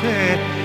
sé.